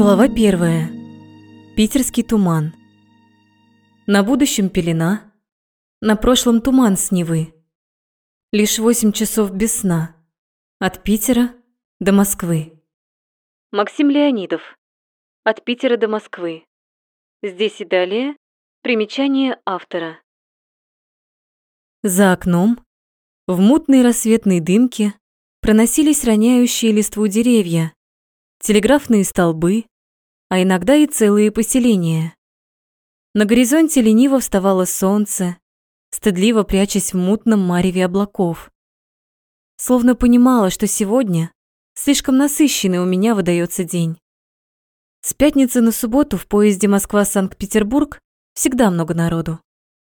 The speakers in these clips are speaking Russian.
Глава первая. Питерский туман. На будущем пелена, на прошлом туман с Невы. Лишь восемь часов без сна. От Питера до Москвы. Максим Леонидов. От Питера до Москвы. Здесь и далее примечание автора. За окном, в мутной рассветной дымке, проносились роняющие листву деревья, телеграфные столбы, а иногда и целые поселения. На горизонте лениво вставало солнце, стыдливо прячась в мутном мареве облаков. Словно понимала, что сегодня слишком насыщенный у меня выдается день. С пятницы на субботу в поезде Москва-Санкт-Петербург всегда много народу.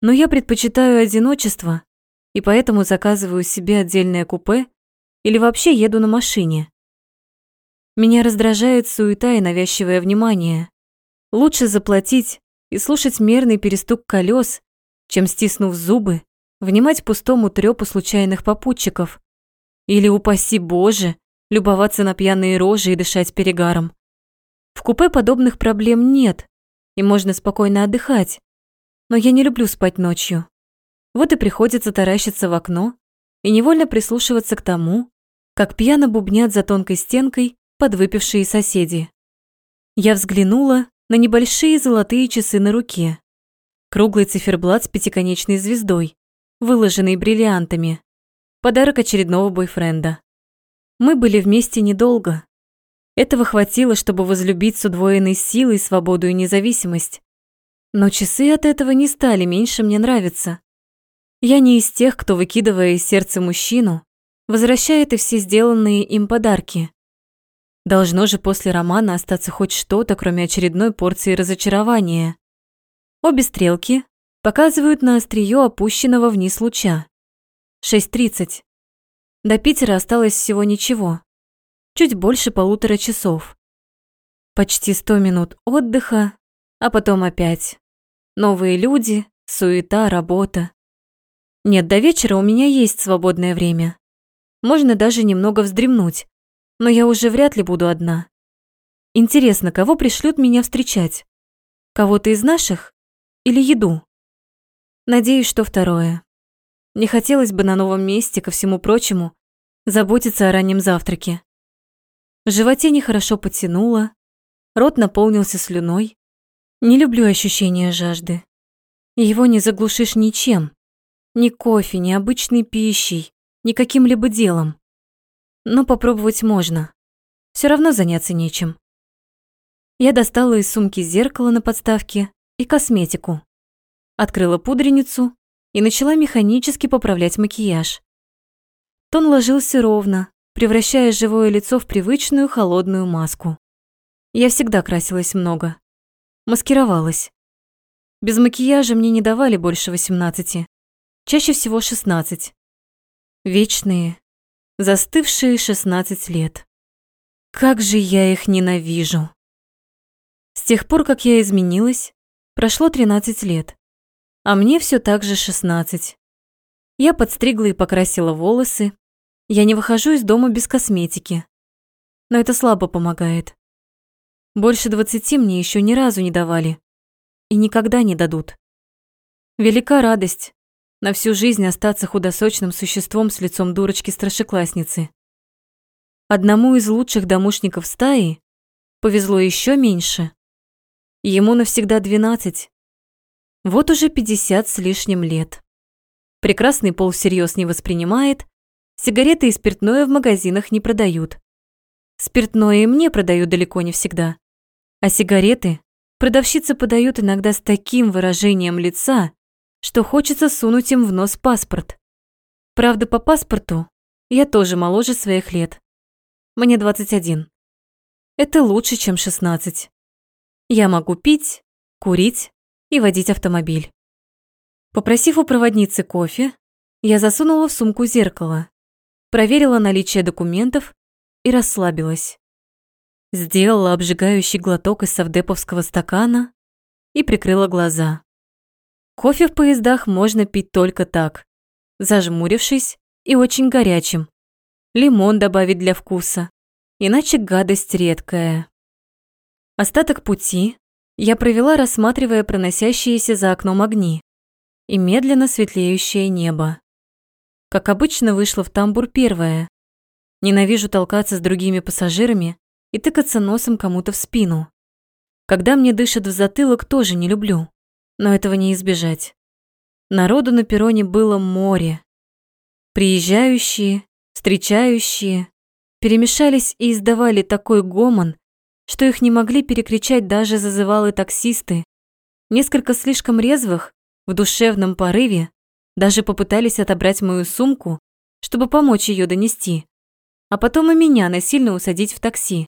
Но я предпочитаю одиночество и поэтому заказываю себе отдельное купе или вообще еду на машине. Меня раздражает суета и навязчивое внимание. Лучше заплатить и слушать мерный перестук колес, чем, стиснув зубы, внимать пустому трёпу случайных попутчиков. Или, упаси Боже, любоваться на пьяные рожи и дышать перегаром. В купе подобных проблем нет, и можно спокойно отдыхать. Но я не люблю спать ночью. Вот и приходится таращиться в окно и невольно прислушиваться к тому, как пьяно бубнят за тонкой стенкой подвыпившие соседи. Я взглянула на небольшие золотые часы на руке. Круглый циферблат с пятиконечной звездой, выложенный бриллиантами. Подарок очередного бойфренда. Мы были вместе недолго. Этого хватило, чтобы возлюбить с удвоенной силой свободу и независимость. Но часы от этого не стали меньше мне нравиться. Я не из тех, кто, выкидывая из сердца мужчину, возвращает и все сделанные им подарки. Должно же после романа остаться хоть что-то, кроме очередной порции разочарования. Обе стрелки показывают на острие опущенного вниз луча. 6.30. До Питера осталось всего ничего. Чуть больше полутора часов. Почти сто минут отдыха, а потом опять. Новые люди, суета, работа. Нет, до вечера у меня есть свободное время. Можно даже немного вздремнуть но я уже вряд ли буду одна. Интересно, кого пришлют меня встречать? Кого-то из наших? Или еду? Надеюсь, что второе. Не хотелось бы на новом месте, ко всему прочему, заботиться о раннем завтраке. В животе нехорошо потянуло, рот наполнился слюной. Не люблю ощущения жажды. Его не заглушишь ничем. Ни кофе, ни обычной пищей, ни каким-либо делом но попробовать можно. Все равно заняться нечем. Я достала из сумки зеркало на подставке и косметику. Открыла пудреницу и начала механически поправлять макияж. Тон ложился ровно, превращая живое лицо в привычную холодную маску. Я всегда красилась много. Маскировалась. Без макияжа мне не давали больше 18. Чаще всего 16. Вечные, Застывшие 16 лет. Как же я их ненавижу. С тех пор, как я изменилась, прошло 13 лет, а мне все так же 16. Я подстригла и покрасила волосы. Я не выхожу из дома без косметики. Но это слабо помогает. Больше 20 мне еще ни разу не давали. И никогда не дадут. Велика радость, на всю жизнь остаться худосочным существом с лицом дурочки-старшеклассницы. Одному из лучших домушников стаи повезло еще меньше. Ему навсегда 12. Вот уже 50 с лишним лет. Прекрасный пол всерьез не воспринимает, сигареты и спиртное в магазинах не продают. Спиртное и мне продают далеко не всегда. А сигареты продавщицы подают иногда с таким выражением лица, что хочется сунуть им в нос паспорт. Правда, по паспорту я тоже моложе своих лет. Мне 21. Это лучше, чем 16. Я могу пить, курить и водить автомобиль. Попросив у проводницы кофе, я засунула в сумку зеркало, проверила наличие документов и расслабилась. Сделала обжигающий глоток из совдеповского стакана и прикрыла глаза. Кофе в поездах можно пить только так, зажмурившись и очень горячим. Лимон добавить для вкуса, иначе гадость редкая. Остаток пути я провела, рассматривая проносящиеся за окном огни и медленно светлеющее небо. Как обычно, вышла в тамбур первая. Ненавижу толкаться с другими пассажирами и тыкаться носом кому-то в спину. Когда мне дышат в затылок, тоже не люблю, но этого не избежать. Народу на перроне было море. Приезжающие, встречающие перемешались и издавали такой гомон, что их не могли перекричать даже зазывалы таксисты. Несколько слишком резвых, в душевном порыве, даже попытались отобрать мою сумку, чтобы помочь ее донести, а потом и меня насильно усадить в такси.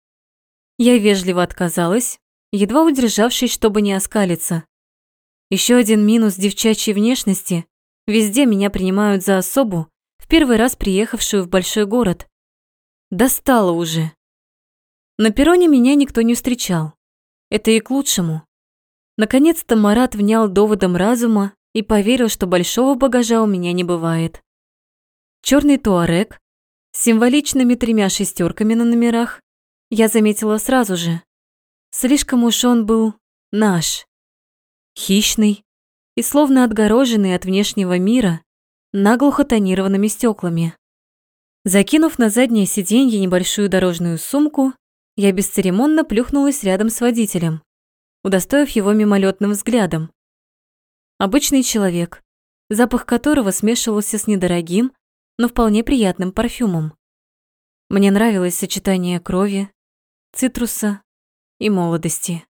Я вежливо отказалась, едва удержавшись, чтобы не оскалиться. Еще один минус девчачьей внешности. Везде меня принимают за особу, в первый раз приехавшую в большой город. Достало уже. На перроне меня никто не встречал. Это и к лучшему. Наконец-то Марат внял доводом разума и поверил, что большого багажа у меня не бывает. Черный туарек с символичными тремя шестерками на номерах я заметила сразу же. Слишком уж он был наш. Хищный и словно отгороженный от внешнего мира наглухо тонированными стеклами. Закинув на заднее сиденье небольшую дорожную сумку, я бесцеремонно плюхнулась рядом с водителем, удостоив его мимолетным взглядом. Обычный человек, запах которого смешивался с недорогим, но вполне приятным парфюмом. Мне нравилось сочетание крови, цитруса и молодости.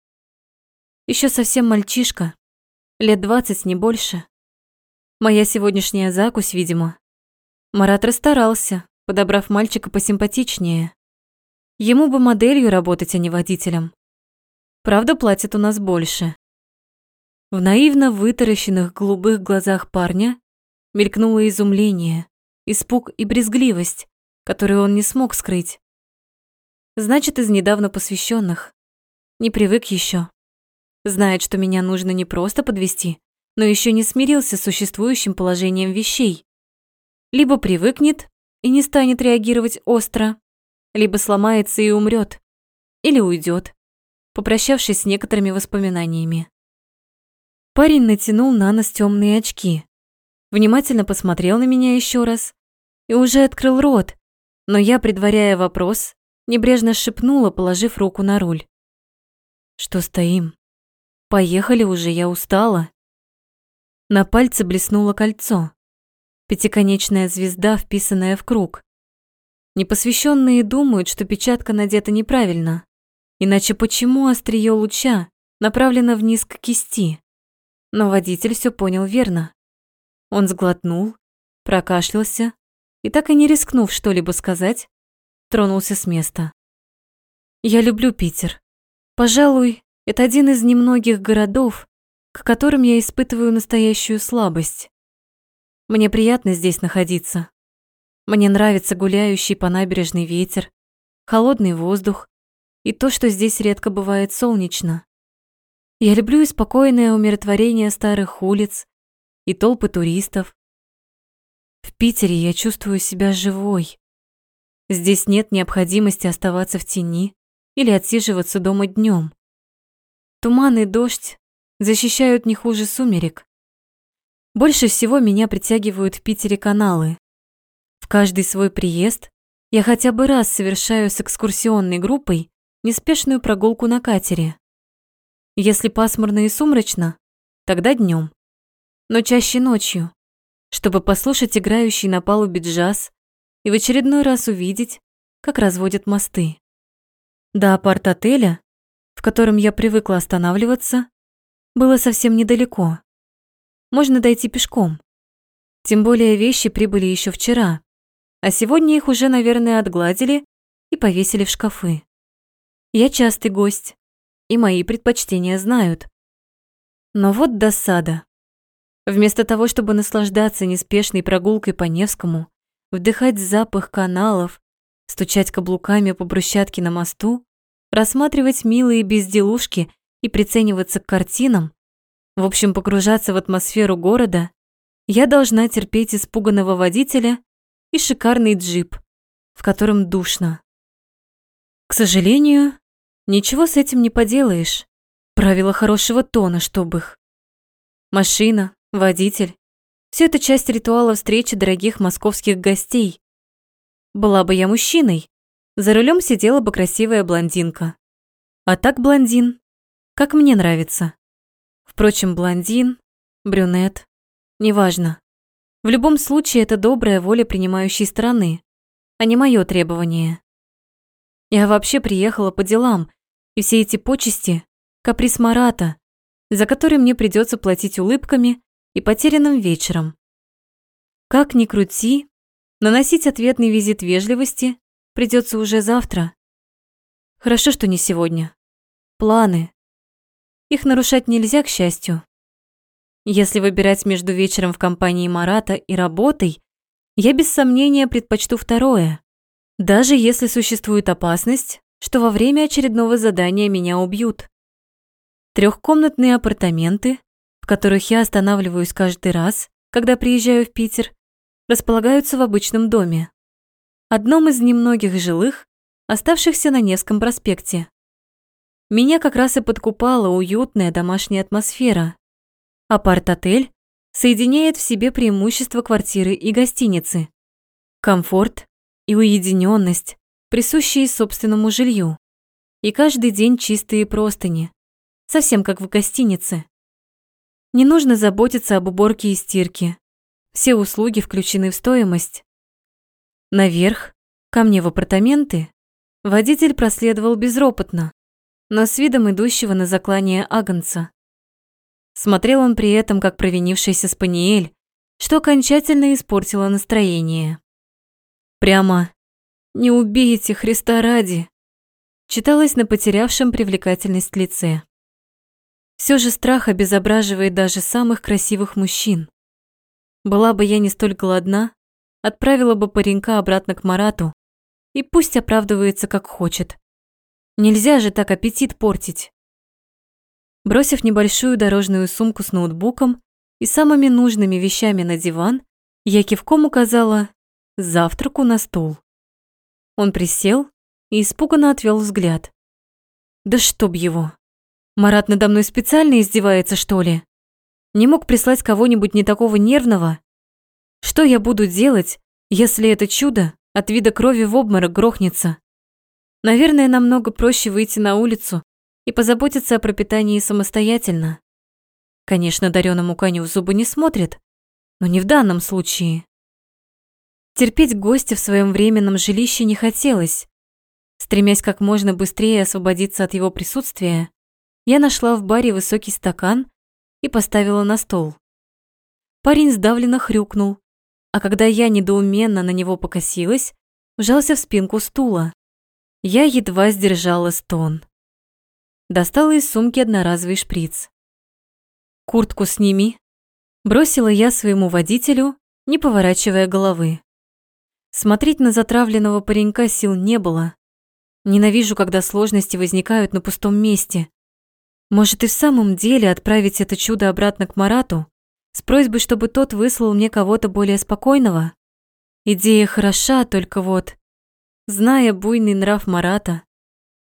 Еще совсем мальчишка, лет двадцать, не больше. Моя сегодняшняя закусь, видимо. Марат расстарался, подобрав мальчика посимпатичнее. Ему бы моделью работать, а не водителем. Правда, платят у нас больше. В наивно вытаращенных голубых глазах парня мелькнуло изумление, испуг и брезгливость, которые он не смог скрыть. Значит, из недавно посвященных. Не привык еще. Знает, что меня нужно не просто подвести, но еще не смирился с существующим положением вещей. Либо привыкнет и не станет реагировать остро, либо сломается и умрет, или уйдет, попрощавшись с некоторыми воспоминаниями. Парень натянул на нос темные очки, внимательно посмотрел на меня еще раз и уже открыл рот, но я, предваряя вопрос, небрежно шепнула, положив руку на руль. Что стоим? Поехали уже, я устала. На пальце блеснуло кольцо. Пятиконечная звезда, вписанная в круг. Непосвященные думают, что печатка надета неправильно. Иначе почему острие луча направлено вниз к кисти? но водитель все понял верно. Он сглотнул, прокашлялся и, так и не рискнув что-либо сказать, тронулся с места. Я люблю Питер. Пожалуй, это один из немногих городов, к которым я испытываю настоящую слабость. Мне приятно здесь находиться. Мне нравится гуляющий по набережной ветер, холодный воздух и то, что здесь редко бывает солнечно. Я люблю и спокойное умиротворение старых улиц, и толпы туристов. В Питере я чувствую себя живой. Здесь нет необходимости оставаться в тени или отсиживаться дома днем. Туман и дождь защищают не хуже сумерек. Больше всего меня притягивают в Питере каналы. В каждый свой приезд я хотя бы раз совершаю с экскурсионной группой неспешную прогулку на катере. Если пасмурно и сумрачно, тогда днем, но чаще ночью, чтобы послушать играющий на палубе джаз и в очередной раз увидеть, как разводят мосты. До апарт-отеля, котором я привыкла останавливаться, было совсем недалеко. Можно дойти пешком. Тем более вещи прибыли еще вчера, а сегодня их уже, наверное, отгладили и повесили в шкафы. Я частый гость, и мои предпочтения знают. Но вот досада. Вместо того, чтобы наслаждаться неспешной прогулкой по Невскому, вдыхать запах каналов, стучать каблуками по брусчатке на мосту, рассматривать милые безделушки и прицениваться к картинам, в общем, погружаться в атмосферу города, я должна терпеть испуганного водителя и шикарный джип, в котором душно. К сожалению, Ничего с этим не поделаешь. Правила хорошего тона, чтобы их. Машина, водитель. Все это часть ритуала встречи дорогих московских гостей. Была бы я мужчиной, за рулем сидела бы красивая блондинка. А так блондин, как мне нравится. Впрочем, блондин, брюнет, неважно. В любом случае, это добрая воля принимающей стороны, а не мое требование. Я вообще приехала по делам, и все эти почести – каприз Марата, за который мне придется платить улыбками и потерянным вечером. Как ни крути, наносить ответный визит вежливости придется уже завтра. Хорошо, что не сегодня. Планы. Их нарушать нельзя, к счастью. Если выбирать между вечером в компании Марата и работой, я без сомнения предпочту второе. Даже если существует опасность, что во время очередного задания меня убьют. Трехкомнатные апартаменты, в которых я останавливаюсь каждый раз, когда приезжаю в Питер, располагаются в обычном доме. Одном из немногих жилых, оставшихся на Невском проспекте. Меня как раз и подкупала уютная домашняя атмосфера. Апарт-отель соединяет в себе преимущества квартиры и гостиницы. Комфорт и уединенность, присущие собственному жилью. И каждый день чистые простыни, совсем как в гостинице. Не нужно заботиться об уборке и стирке. Все услуги включены в стоимость. Наверх, ко мне в апартаменты, водитель проследовал безропотно, но с видом идущего на заклание агнца. Смотрел он при этом, как провинившийся спаниель, что окончательно испортило настроение. Прямо «Не убейте Христа ради!» читалось на потерявшем привлекательность лице. Все же страх обезображивает даже самых красивых мужчин. Была бы я не столь голодна, отправила бы паренька обратно к Марату, и пусть оправдывается как хочет. Нельзя же так аппетит портить. Бросив небольшую дорожную сумку с ноутбуком и самыми нужными вещами на диван, я кивком указала «завтраку на стол». Он присел и испуганно отвел взгляд. «Да чтоб его! Марат надо мной специально издевается, что ли? Не мог прислать кого-нибудь не такого нервного? Что я буду делать, если это чудо от вида крови в обморок грохнется? Наверное, намного проще выйти на улицу и позаботиться о пропитании самостоятельно. Конечно, дареному коню в зубы не смотрит, но не в данном случае. Терпеть гостя в своем временном жилище не хотелось. Стремясь как можно быстрее освободиться от его присутствия, я нашла в баре высокий стакан и поставила на стол. Парень сдавленно хрюкнул, а когда я недоуменно на него покосилась, вжался в спинку стула. Я едва сдержала стон. Достала из сумки одноразовый шприц. «Куртку сними», – бросила я своему водителю, не поворачивая головы. Смотреть на затравленного паренька сил не было. Ненавижу, когда сложности возникают на пустом месте. Может и в самом деле отправить это чудо обратно к Марату с просьбой, чтобы тот выслал мне кого-то более спокойного? Идея хороша, только вот, зная буйный нрав Марата,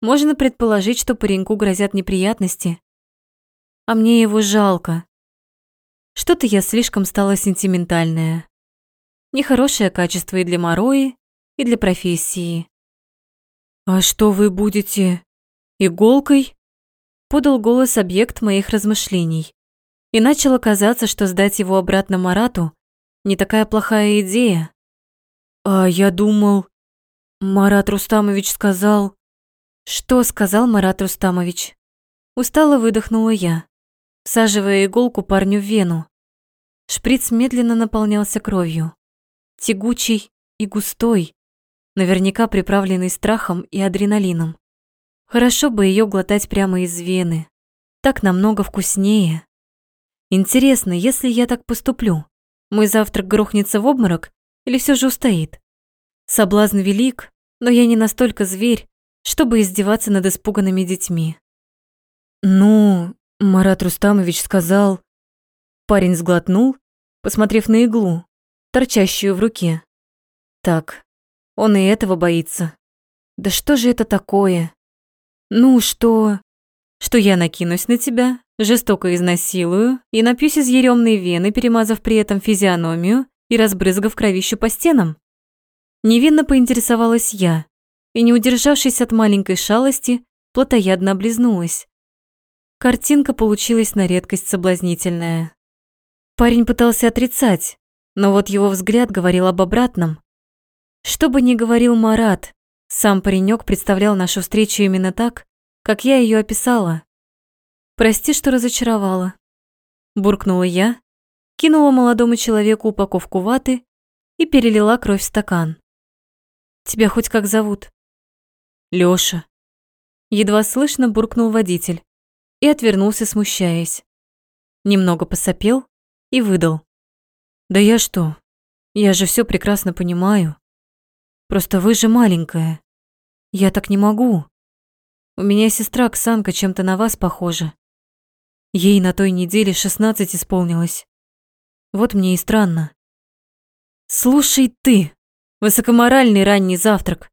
можно предположить, что пареньку грозят неприятности. А мне его жалко. Что-то я слишком стала сентиментальная. Нехорошее качество и для Морои, и для профессии. «А что вы будете? Иголкой?» Подал голос объект моих размышлений. И начало казаться, что сдать его обратно Марату не такая плохая идея. «А я думал...» Марат Рустамович сказал... «Что сказал Марат Рустамович?» Устало выдохнула я, всаживая иголку парню в вену. Шприц медленно наполнялся кровью. Тягучий и густой, наверняка приправленный страхом и адреналином. Хорошо бы ее глотать прямо из вены. Так намного вкуснее. Интересно, если я так поступлю, мой завтрак грохнется в обморок или все же устоит? Соблазн велик, но я не настолько зверь, чтобы издеваться над испуганными детьми. «Ну, Марат Рустамович сказал...» Парень сглотнул, посмотрев на иглу, торчащую в руке. «Так, он и этого боится. Да что же это такое?» Ну, что... Что я накинусь на тебя, жестоко изнасилую и напьюсь из еремной вены, перемазав при этом физиономию и разбрызгав кровищу по стенам? Невинно поинтересовалась я и, не удержавшись от маленькой шалости, плотоядно облизнулась. Картинка получилась на редкость соблазнительная. Парень пытался отрицать, но вот его взгляд говорил об обратном. Что бы ни говорил Марат, сам паренек представлял нашу встречу именно так, как я ее описала. «Прости, что разочаровала», – буркнула я, кинула молодому человеку упаковку ваты и перелила кровь в стакан. «Тебя хоть как зовут?» «Лёша», – едва слышно буркнул водитель и отвернулся, смущаясь. Немного посопел и выдал. «Да я что? Я же все прекрасно понимаю. Просто вы же маленькая. Я так не могу. У меня сестра Ксанка чем-то на вас похожа. Ей на той неделе шестнадцать исполнилось. Вот мне и странно. Слушай ты, высокоморальный ранний завтрак.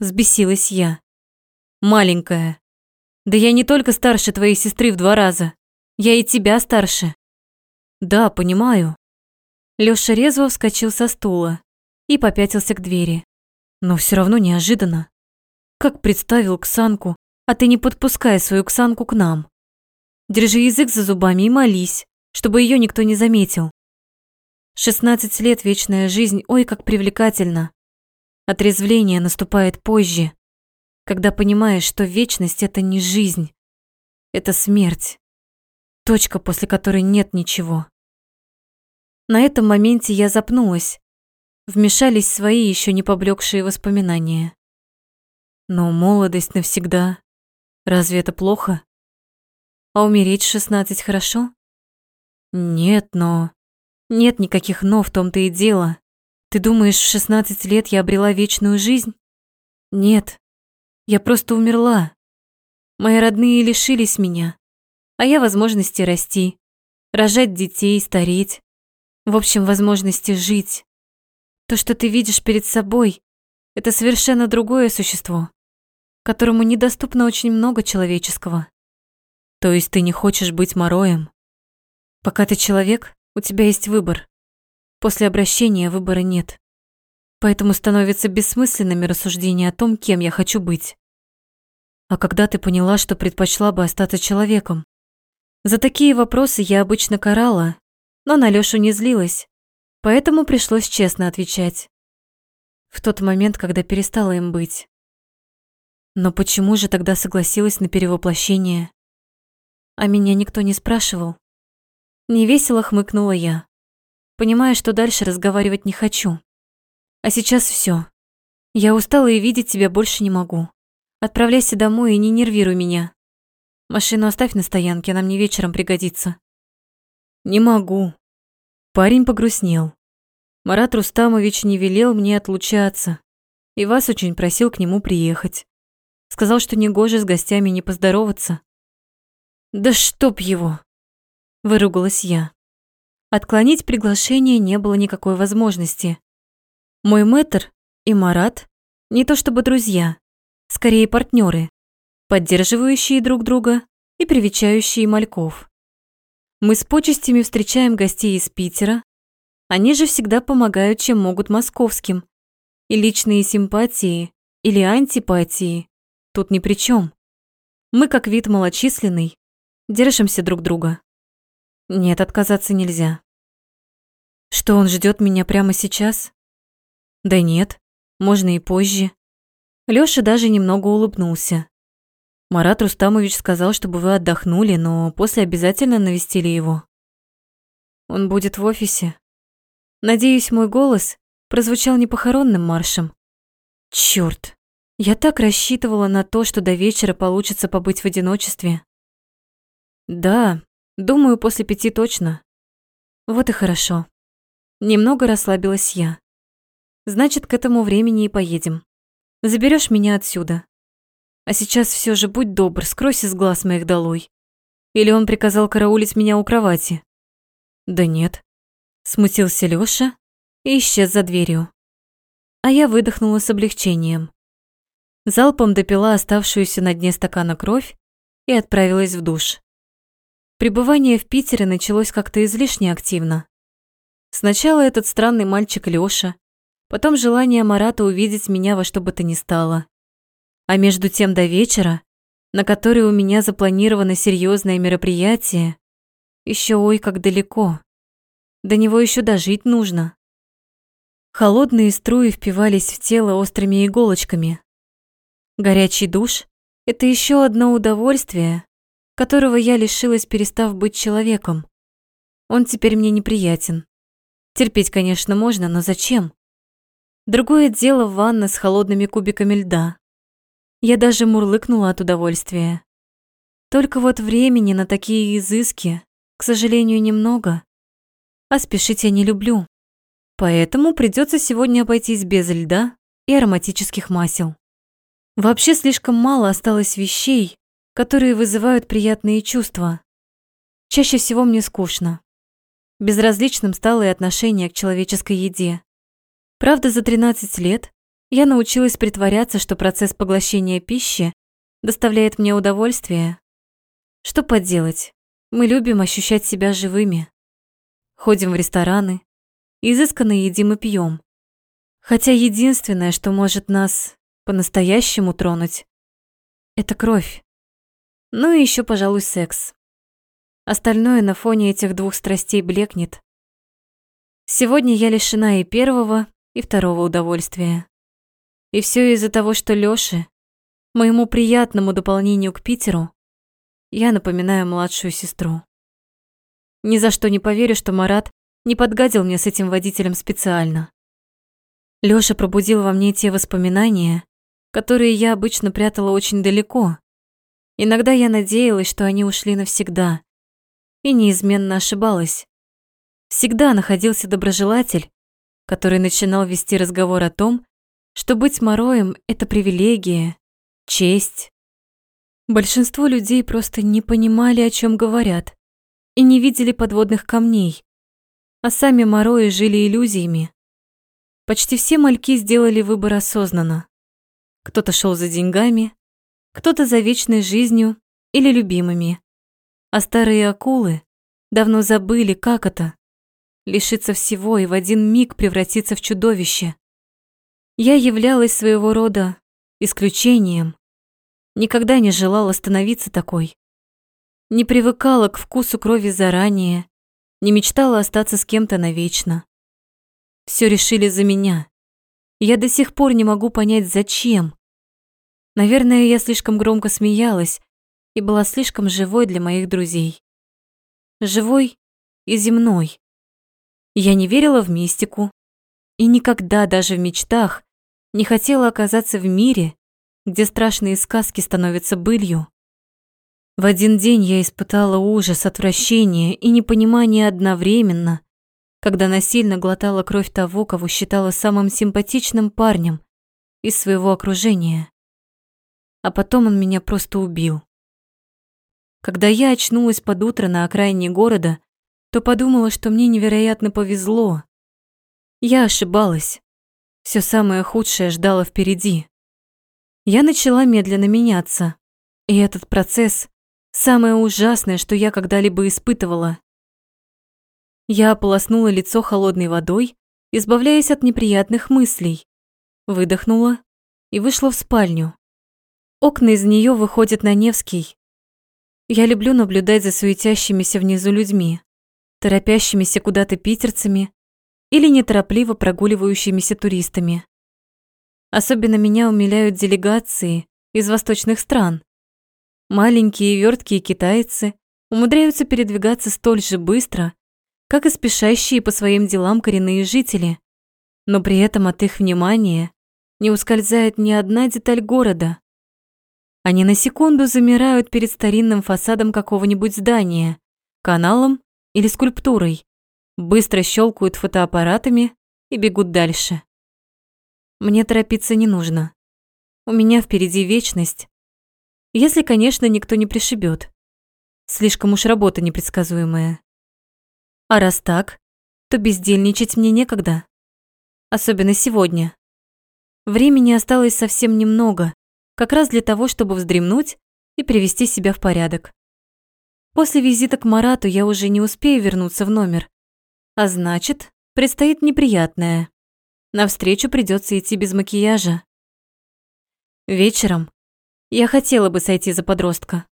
Взбесилась я. Маленькая. Да я не только старше твоей сестры в два раза. Я и тебя старше. Да, понимаю. Лёша резво вскочил со стула и попятился к двери. Но все равно неожиданно. Как представил Ксанку, а ты не подпускай свою Ксанку к нам. Держи язык за зубами и молись, чтобы ее никто не заметил. 16 лет вечная жизнь, ой, как привлекательно. Отрезвление наступает позже, когда понимаешь, что вечность это не жизнь, это смерть. Точка, после которой нет ничего. На этом моменте я запнулась. Вмешались свои еще не поблекшие воспоминания. Но молодость навсегда. Разве это плохо? А умереть в шестнадцать хорошо? Нет, но... Нет никаких «но» в том-то и дело. Ты думаешь, в шестнадцать лет я обрела вечную жизнь? Нет. Я просто умерла. Мои родные лишились меня, а я возможности расти, рожать детей, стареть. В общем, возможности жить. То, что ты видишь перед собой, это совершенно другое существо которому недоступно очень много человеческого. То есть ты не хочешь быть мороем? Пока ты человек, у тебя есть выбор. После обращения выбора нет. Поэтому становится бессмысленными рассуждения о том, кем я хочу быть. А когда ты поняла, что предпочла бы остаться человеком? За такие вопросы я обычно карала, но на Лёшу не злилась, поэтому пришлось честно отвечать. В тот момент, когда перестала им быть. Но почему же тогда согласилась на перевоплощение? А меня никто не спрашивал. Невесело хмыкнула я, понимая, что дальше разговаривать не хочу. А сейчас все. Я устала и видеть тебя больше не могу. Отправляйся домой и не нервируй меня. Машину оставь на стоянке, она мне вечером пригодится. Не могу. Парень погрустнел. Марат Рустамович не велел мне отлучаться и вас очень просил к нему приехать. Сказал, что негоже с гостями не поздороваться. Да чтоб его! Выругалась я. Отклонить приглашение не было никакой возможности. Мой мэтр и Марат не то чтобы друзья, скорее партнеры, поддерживающие друг друга и привечающие мальков. Мы с почестями встречаем гостей из Питера, они же всегда помогают, чем могут московским, и личные симпатии или антипатии тут ни при чем. Мы, как вид малочисленный, держимся друг друга. Нет, отказаться нельзя. Что он ждет меня прямо сейчас? Да нет, можно и позже. Лёша даже немного улыбнулся. Марат Рустамович сказал, чтобы вы отдохнули, но после обязательно навестили его. Он будет в офисе. Надеюсь, мой голос прозвучал не похоронным маршем. Чёрт. Я так рассчитывала на то, что до вечера получится побыть в одиночестве. Да, думаю, после пяти точно. Вот и хорошо. Немного расслабилась я. Значит, к этому времени и поедем. Заберешь меня отсюда. А сейчас все же будь добр, скройся с глаз моих долой. Или он приказал караулить меня у кровати? Да нет. Смутился Лёша и исчез за дверью. А я выдохнула с облегчением. Залпом допила оставшуюся на дне стакана кровь и отправилась в душ. Пребывание в Питере началось как-то излишне активно. Сначала этот странный мальчик Лёша, потом желание Марата увидеть меня во что бы то ни стало. А между тем до вечера, на который у меня запланировано серьезное мероприятие, еще ой как далеко. До него еще дожить нужно. Холодные струи впивались в тело острыми иголочками. Горячий душ – это еще одно удовольствие, которого я лишилась, перестав быть человеком. Он теперь мне неприятен. Терпеть, конечно, можно, но зачем? Другое дело ванна с холодными кубиками льда. Я даже мурлыкнула от удовольствия. Только вот времени на такие изыски, к сожалению, немного. А спешить я не люблю. Поэтому придется сегодня обойтись без льда и ароматических масел. Вообще слишком мало осталось вещей, которые вызывают приятные чувства. Чаще всего мне скучно. Безразличным стало и отношение к человеческой еде. Правда, за 13 лет я научилась притворяться, что процесс поглощения пищи доставляет мне удовольствие. Что поделать, мы любим ощущать себя живыми. Ходим в рестораны, изысканно едим и пьем. Хотя единственное, что может нас по-настоящему тронуть, это кровь. Ну и еще, пожалуй, секс. Остальное на фоне этих двух страстей блекнет. Сегодня я лишена и первого, и второго удовольствия. И все из-за того, что Лёше, моему приятному дополнению к Питеру, я напоминаю младшую сестру. Ни за что не поверю, что Марат не подгадил мне с этим водителем специально. Лёша пробудил во мне те воспоминания, которые я обычно прятала очень далеко, Иногда я надеялась, что они ушли навсегда. И неизменно ошибалась. Всегда находился доброжелатель, который начинал вести разговор о том, что быть мороем – это привилегия, честь. Большинство людей просто не понимали, о чем говорят, и не видели подводных камней, а сами морои жили иллюзиями. Почти все мальки сделали выбор осознанно. Кто-то шел за деньгами, кто-то за вечной жизнью или любимыми. А старые акулы давно забыли, как это – лишиться всего и в один миг превратиться в чудовище. Я являлась своего рода исключением. Никогда не желала становиться такой. Не привыкала к вкусу крови заранее, не мечтала остаться с кем-то навечно. Все решили за меня. Я до сих пор не могу понять, зачем. Наверное, я слишком громко смеялась и была слишком живой для моих друзей. Живой и земной. Я не верила в мистику и никогда даже в мечтах не хотела оказаться в мире, где страшные сказки становятся былью. В один день я испытала ужас, отвращение и непонимание одновременно, когда насильно глотала кровь того, кого считала самым симпатичным парнем из своего окружения а потом он меня просто убил. Когда я очнулась под утро на окраине города, то подумала, что мне невероятно повезло. Я ошибалась. Все самое худшее ждало впереди. Я начала медленно меняться, и этот процесс – самое ужасное, что я когда-либо испытывала. Я ополоснула лицо холодной водой, избавляясь от неприятных мыслей, выдохнула и вышла в спальню. Окна из нее выходят на Невский. Я люблю наблюдать за суетящимися внизу людьми, торопящимися куда-то питерцами или неторопливо прогуливающимися туристами. Особенно меня умиляют делегации из восточных стран. Маленькие и верткие китайцы умудряются передвигаться столь же быстро, как и спешащие по своим делам коренные жители, но при этом от их внимания не ускользает ни одна деталь города. Они на секунду замирают перед старинным фасадом какого-нибудь здания, каналом или скульптурой, быстро щелкают фотоаппаратами и бегут дальше. Мне торопиться не нужно. У меня впереди вечность. Если, конечно, никто не пришибет. Слишком уж работа непредсказуемая. А раз так, то бездельничать мне некогда. Особенно сегодня. Времени осталось совсем немного, как раз для того, чтобы вздремнуть и привести себя в порядок. После визита к Марату я уже не успею вернуться в номер. А значит, предстоит неприятное. На встречу придется идти без макияжа. Вечером я хотела бы сойти за подростка.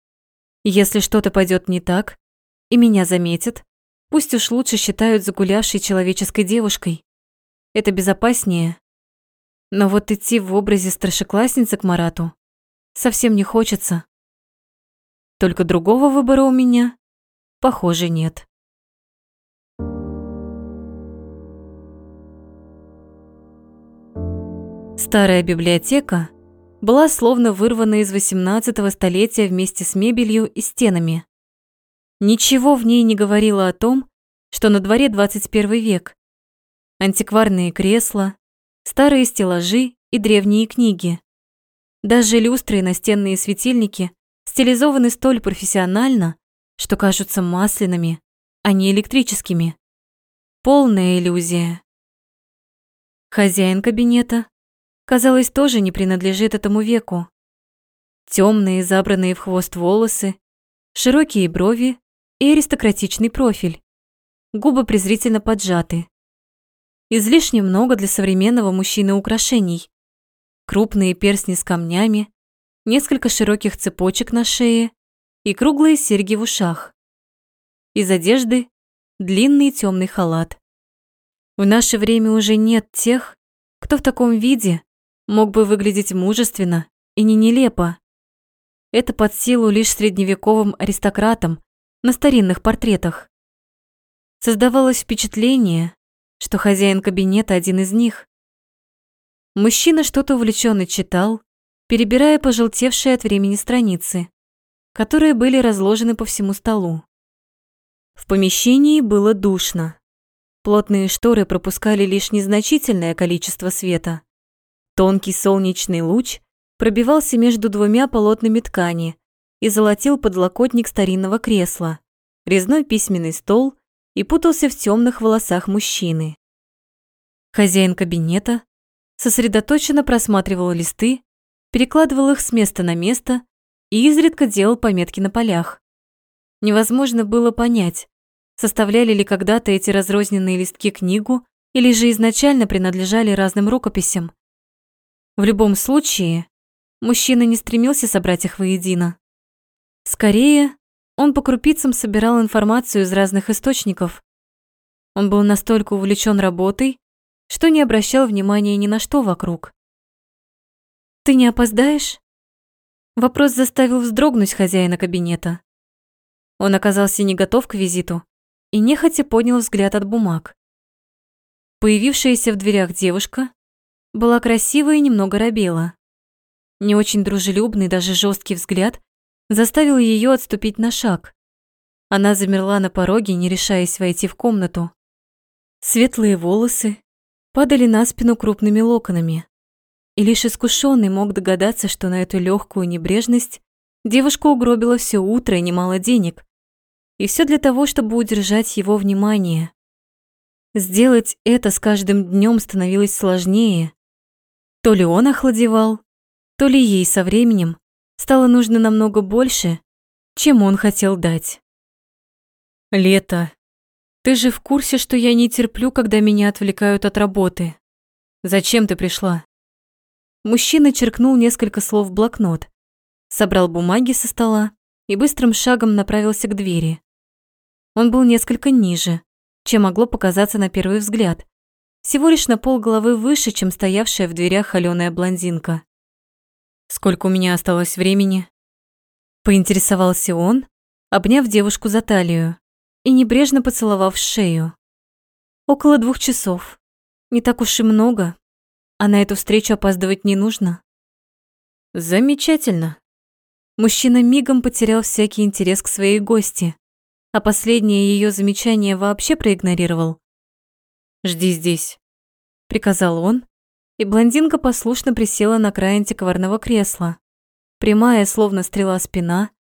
Если что-то пойдет не так, и меня заметят, пусть уж лучше считают загулявшей человеческой девушкой. Это безопаснее. Но вот идти в образе старшеклассницы к Марату совсем не хочется. Только другого выбора у меня, похоже, нет. Старая библиотека была словно вырвана из 18 столетия вместе с мебелью и стенами. Ничего в ней не говорило о том, что на дворе 21 век. Антикварные кресла, старые стеллажи и древние книги. Даже люстры и настенные светильники стилизованы столь профессионально, что кажутся масляными, а не электрическими. Полная иллюзия. Хозяин кабинета, казалось, тоже не принадлежит этому веку. Темные, забранные в хвост волосы, широкие брови и аристократичный профиль. Губы презрительно поджаты. Излишне много для современного мужчины украшений. Крупные перстни с камнями, несколько широких цепочек на шее и круглые серьги в ушах. Из одежды длинный темный халат. В наше время уже нет тех, кто в таком виде мог бы выглядеть мужественно и не нелепо. Это под силу лишь средневековым аристократам на старинных портретах. Создавалось впечатление, что хозяин кабинета один из них. Мужчина что-то увлеченно читал, перебирая пожелтевшие от времени страницы, которые были разложены по всему столу. В помещении было душно. Плотные шторы пропускали лишь незначительное количество света. Тонкий солнечный луч пробивался между двумя полотнами ткани и золотил подлокотник старинного кресла, резной письменный стол и путался в темных волосах мужчины. Хозяин кабинета сосредоточенно просматривал листы перекладывал их с места на место и изредка делал пометки на полях. Невозможно было понять, составляли ли когда-то эти разрозненные листки книгу или же изначально принадлежали разным рукописям. В любом случае, мужчина не стремился собрать их воедино. Скорее, он по крупицам собирал информацию из разных источников. Он был настолько увлечен работой, что не обращал внимания ни на что вокруг. «Ты не опоздаешь?» Вопрос заставил вздрогнуть хозяина кабинета. Он оказался не готов к визиту и нехотя поднял взгляд от бумаг. Появившаяся в дверях девушка была красива и немного робела. Не очень дружелюбный, даже жесткий взгляд заставил ее отступить на шаг. Она замерла на пороге, не решаясь войти в комнату. Светлые волосы падали на спину крупными локонами. И лишь искушенный мог догадаться, что на эту легкую небрежность девушка угробила все утро и немало денег. И все для того, чтобы удержать его внимание. Сделать это с каждым днем становилось сложнее. То ли он охладевал, то ли ей со временем стало нужно намного больше, чем он хотел дать. «Лето, ты же в курсе, что я не терплю, когда меня отвлекают от работы. Зачем ты пришла?» Мужчина черкнул несколько слов в блокнот, собрал бумаги со стола и быстрым шагом направился к двери. Он был несколько ниже, чем могло показаться на первый взгляд, всего лишь на пол головы выше, чем стоявшая в дверях холёная блондинка. «Сколько у меня осталось времени?» Поинтересовался он, обняв девушку за талию и небрежно поцеловав шею. «Около двух часов. Не так уж и много, а на эту встречу опаздывать не нужно. Замечательно. Мужчина мигом потерял всякий интерес к своей гости, а последнее ее замечание вообще проигнорировал. «Жди здесь», — приказал он, и блондинка послушно присела на край антикварного кресла. Прямая, словно стрела спина,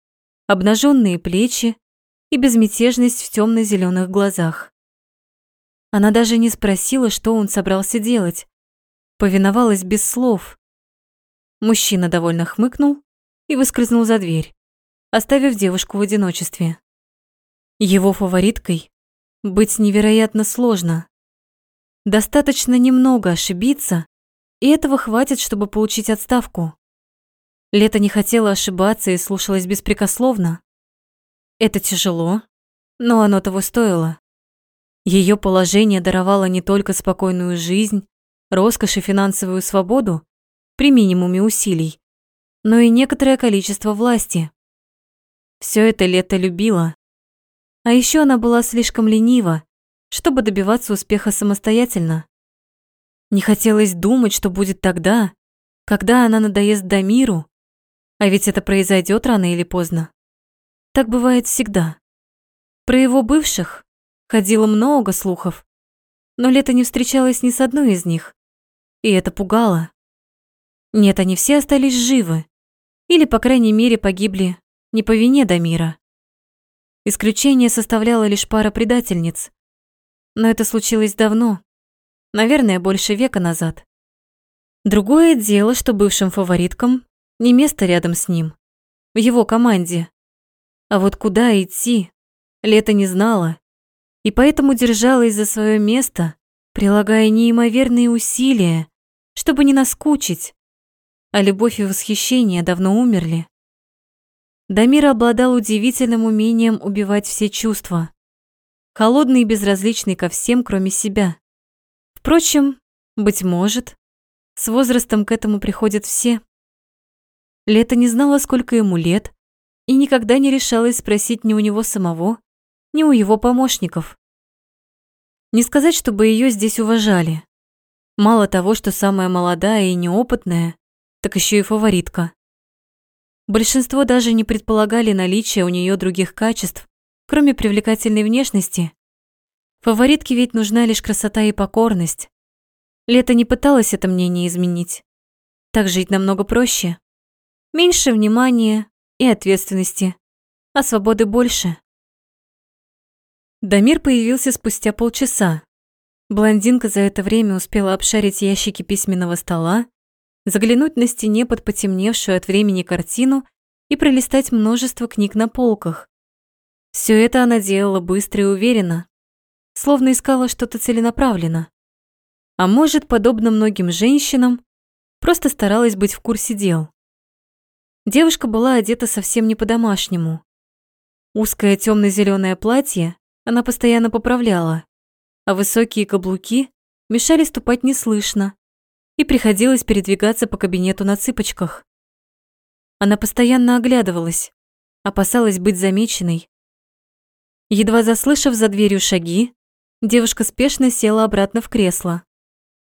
обнаженные плечи и безмятежность в темно зеленых глазах. Она даже не спросила, что он собрался делать, повиновалась без слов. Мужчина довольно хмыкнул и выскользнул за дверь, оставив девушку в одиночестве. Его фавориткой быть невероятно сложно. Достаточно немного ошибиться, и этого хватит, чтобы получить отставку. Лето не хотела ошибаться и слушалась беспрекословно. Это тяжело, но оно того стоило. Ее положение даровало не только спокойную жизнь, роскошь и финансовую свободу при минимуме усилий, но и некоторое количество власти. Все это Лето любила. А еще она была слишком ленива, чтобы добиваться успеха самостоятельно. Не хотелось думать, что будет тогда, когда она надоест Дамиру, а ведь это произойдет рано или поздно. Так бывает всегда. Про его бывших ходило много слухов, но Лето не встречалась ни с одной из них, и это пугало. Нет, они все остались живы, или, по крайней мере, погибли не по вине Дамира. Исключение составляла лишь пара предательниц, но это случилось давно, наверное, больше века назад. Другое дело, что бывшим фавориткам не место рядом с ним, в его команде. А вот куда идти, Лето не знала, и поэтому держалась за свое место, прилагая неимоверные усилия, чтобы не наскучить, а любовь и восхищение давно умерли. Дамир обладал удивительным умением убивать все чувства, холодный и безразличный ко всем, кроме себя. Впрочем, быть может, с возрастом к этому приходят все. Лето не знала, сколько ему лет, и никогда не решалась спросить ни у него самого, ни у его помощников. Не сказать, чтобы ее здесь уважали. Мало того, что самая молодая и неопытная, так еще и фаворитка. Большинство даже не предполагали наличие у нее других качеств, кроме привлекательной внешности Фаворитке ведь нужна лишь красота и покорность. Лето не пыталась это мнение изменить. Так жить намного проще. Меньше внимания и ответственности, а свободы больше. Дамир появился спустя полчаса. Блондинка за это время успела обшарить ящики письменного стола, заглянуть на стене под потемневшую от времени картину и пролистать множество книг на полках. Все это она делала быстро и уверенно, словно искала что-то целенаправленно. А может, подобно многим женщинам, просто старалась быть в курсе дел. Девушка была одета совсем не по-домашнему. Узкое темно-зеленое платье она постоянно поправляла, а высокие каблуки мешали ступать неслышно, и приходилось передвигаться по кабинету на цыпочках. Она постоянно оглядывалась, опасалась быть замеченной. Едва заслышав за дверью шаги, Девушка спешно села обратно в кресло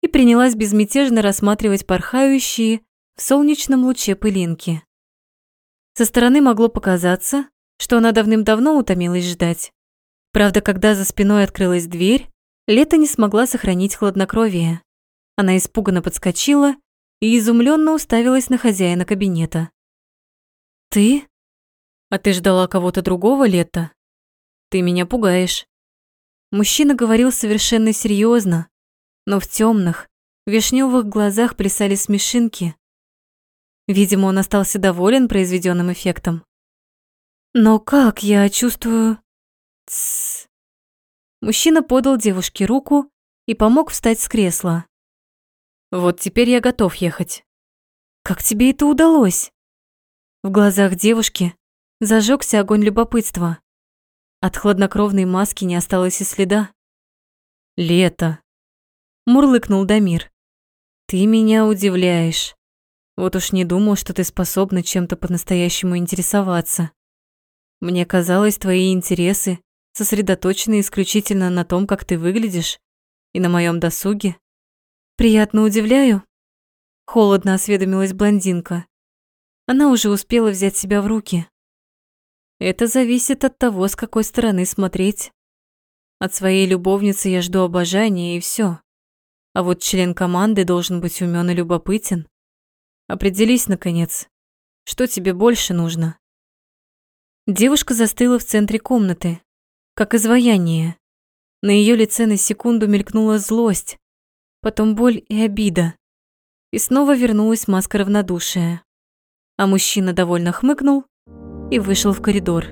и принялась безмятежно рассматривать порхающие в солнечном луче пылинки. Со стороны могло показаться, что она давным-давно утомилась ждать. Правда, когда за спиной открылась дверь, Лето не смогла сохранить хладнокровие. Она испуганно подскочила и изумленно уставилась на хозяина кабинета. «Ты? А ты ждала кого-то другого, Лето? Ты меня пугаешь». Мужчина говорил совершенно серьезно, но в темных, вишневых глазах плясали смешинки. Видимо, он остался доволен произведенным эффектом. Но как я чувствую... Тссс. Мужчина подал девушке руку и помог встать с кресла. Вот теперь я готов ехать. Как тебе это удалось? В глазах девушки зажегся огонь любопытства. От хладнокровной маски не осталось и следа. «Лето!» – мурлыкнул Дамир. «Ты меня удивляешь. Вот уж не думал, что ты способна чем-то по-настоящему интересоваться. Мне казалось, твои интересы сосредоточены исключительно на том, как ты выглядишь, и на моем досуге. Приятно удивляю?» Холодно осведомилась блондинка. Она уже успела взять себя в руки. Это зависит от того, с какой стороны смотреть. От своей любовницы я жду обожания и все. А вот член команды должен быть умен и любопытен. Определись, наконец, что тебе больше нужно. Девушка застыла в центре комнаты, как изваяние. На ее лице на секунду мелькнула злость, потом боль и обида. и снова вернулась маска равнодушия. А мужчина довольно хмыкнул и вышел в коридор.